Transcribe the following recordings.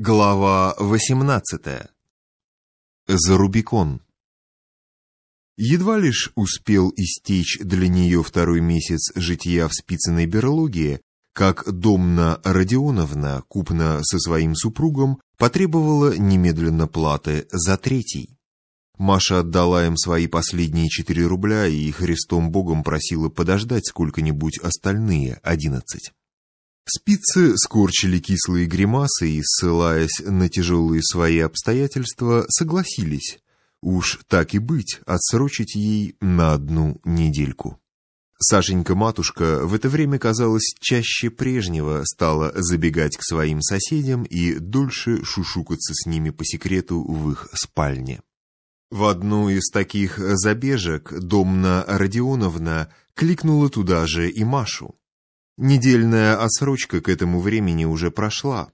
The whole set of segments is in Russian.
Глава 18. За Рубикон. Едва лишь успел истечь для нее второй месяц жития в спицыной берлоге, как Домна Родионовна, купна со своим супругом, потребовала немедленно платы за третий. Маша отдала им свои последние четыре рубля и Христом Богом просила подождать сколько-нибудь остальные одиннадцать. Спицы скорчили кислые гримасы и, ссылаясь на тяжелые свои обстоятельства, согласились. Уж так и быть, отсрочить ей на одну недельку. Сашенька-матушка в это время, казалось, чаще прежнего стала забегать к своим соседям и дольше шушукаться с ними по секрету в их спальне. В одну из таких забежек Домна Родионовна кликнула туда же и Машу. Недельная отсрочка к этому времени уже прошла.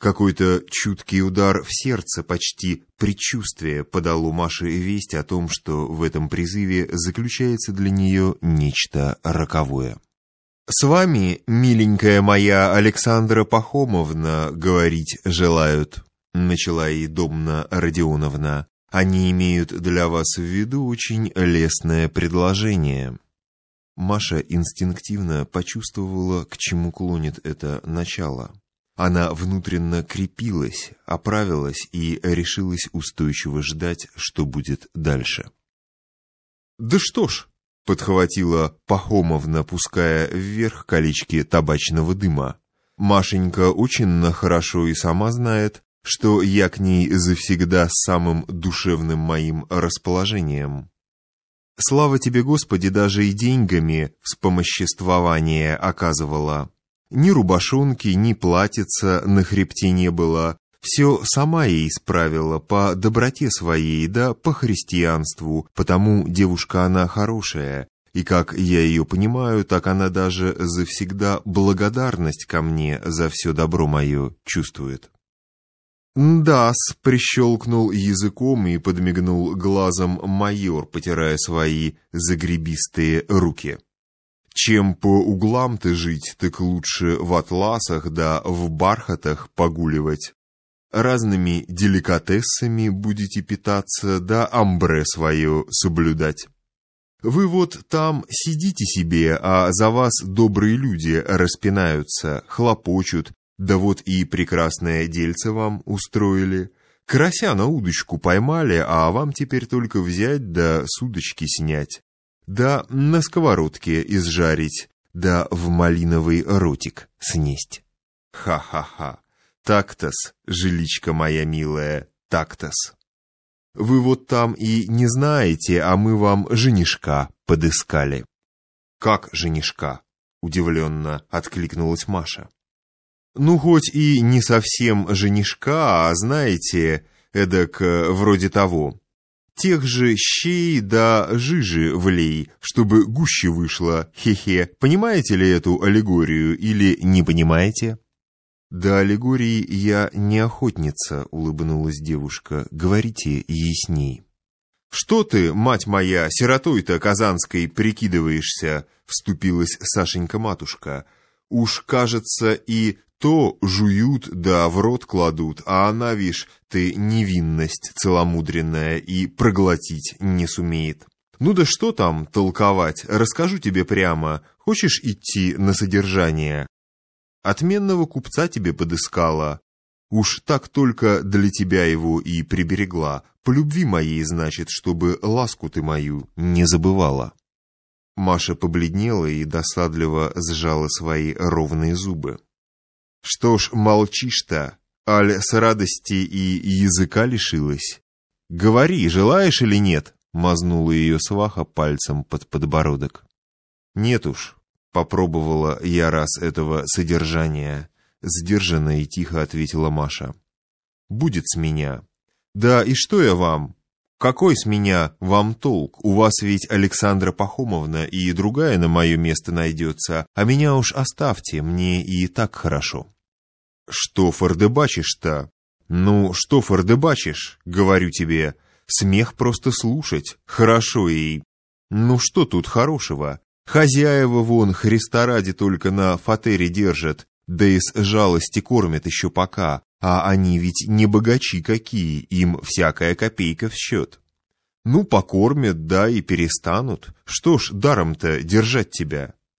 Какой-то чуткий удар в сердце, почти предчувствие, подало Маше весть о том, что в этом призыве заключается для нее нечто роковое. «С вами, миленькая моя Александра Пахомовна, говорить желают», начала и Домна Родионовна. «Они имеют для вас в виду очень лестное предложение». Маша инстинктивно почувствовала, к чему клонит это начало. Она внутренно крепилась, оправилась и решилась устойчиво ждать, что будет дальше. «Да что ж!» — подхватила Пахомовна, пуская вверх колечки табачного дыма. «Машенька очень хорошо и сама знает, что я к ней завсегда с самым душевным моим расположением». Слава тебе, Господи, даже и деньгами вспомоществование оказывала. Ни рубашонки, ни платьица на хребте не было. Все сама ей исправила по доброте своей, да по христианству, потому девушка она хорошая. И как я ее понимаю, так она даже завсегда благодарность ко мне за все добро мое чувствует. «Да-с», — прищелкнул языком и подмигнул глазом майор, потирая свои загребистые руки. «Чем по углам ты жить, так лучше в атласах да в бархатах погуливать. Разными деликатесами будете питаться, да амбре свое соблюдать. Вы вот там сидите себе, а за вас добрые люди распинаются, хлопочут, да вот и прекрасное дельце вам устроили. Карася на удочку поймали, а вам теперь только взять да с удочки снять. Да на сковородке изжарить, да в малиновый ротик снесть. Ха-ха-ха. Так-тос, жиличка моя милая, так-тос. Вы вот там и не знаете, а мы вам женишка подыскали. Как женишка? Удивленно откликнулась Маша. Ну, хоть и не совсем женишка, а, знаете, эдак э, вроде того. Тех же щей да жижи влей, чтобы гуще вышло, хе-хе. Понимаете ли эту аллегорию или не понимаете? Да аллегории я не охотница, улыбнулась девушка. Говорите ясней. «Что ты, мать моя, сиротой-то казанской прикидываешься?» — вступилась Сашенька-матушка. «Уж, кажется, и то жуют да в рот кладут, а она, вишь, ты невинность целомудренная и проглотить не сумеет. Ну да что там толковать, расскажу тебе прямо. Хочешь идти на содержание? Отменного купца тебе подыскала. Уж так только для тебя его и приберегла. По любви моей, значит, чтобы ласку ты мою не забывала. Маша побледнела и досадливо сжала свои ровные зубы. Что ж молчишь-то, аль с радости и языка лишилась? Говори, желаешь или нет? Мазнула ее сваха пальцем под подбородок. Нет уж, попробовала я раз этого содержания. Сдержанно и тихо ответила Маша. Будет с меня. Да и что я вам? Какой с меня вам толк? У вас ведь Александра Пахомовна и другая на мое место найдется, а меня уж оставьте, мне и так хорошо. «Что фордебачишь-то?» «Ну, что фордебачишь, говорю тебе. Смех просто слушать. Хорошо и...» «Ну что тут хорошего? Хозяева вон Христа ради только на фатере держат, да из жалости кормят еще пока, А они ведь не богачи какие, им всякая копейка в счет. Ну, покормят, да, и перестанут. Что ж, даром-то держать тебя.